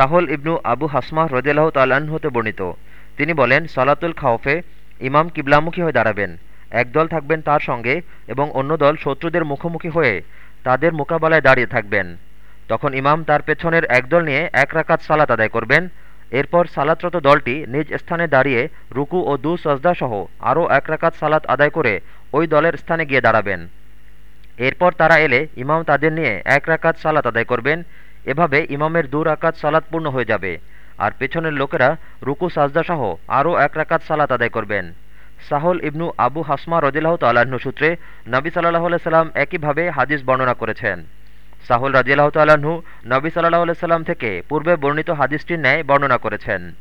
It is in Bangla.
সাহল ইবনু আবু হাসমাহ রদিয়াল্লাহ তাল্লাহ্ন হতে বর্ণিত। তিনি বলেন, সালাতুল খাওফে ইমাম কিবলামুখী হয়ে দাঁড়াবেন একদল থাকবেন তার সঙ্গে এবং অন্য দল শত্রুদের মুখোমুখি হয়ে তাদের মোকাবেলায় দাঁড়িয়ে থাকবেন। তখন ইমাম তার পেছনের একদল নিয়ে এক রাকাত সালাত আদায় করবেন। এরপর সালাতরত দলটি নিজ স্থানে দাঁড়িয়ে রুকু ও দু সজদা সহ আরও এক রাকাত সালাত আদায় করে ওই দলের স্থানে গিয়ে দাঁড়াবেন। এরপর তারা এলে ইমাম তাদের নিয়ে এক রাকাত সালাত আদায় করবেন এভাবে ইমামের দু রাকাত সালাদ পূর্ণ হয়ে যাবে। আর পেছনের লোকেরা রুকু সাজদাসহ আরও এক রাকাত সালাত আদায় করবেন। সাহল ইবনু আবু হাসমা রদিল্লাহ তাল্লাহ্ন সূত্রে নবী সাল্লাহ সাল্লাম একইভাবে হাদিস বর্ণনা করেছেন। সাহল রাজিয়াল্লাহ তাল্লাহ্ন নবী সাল্লাহ সাল্লাম থেকে পূর্বে বর্ণিত হাদিসটির ন্যায় বর্ণনা করেছেন।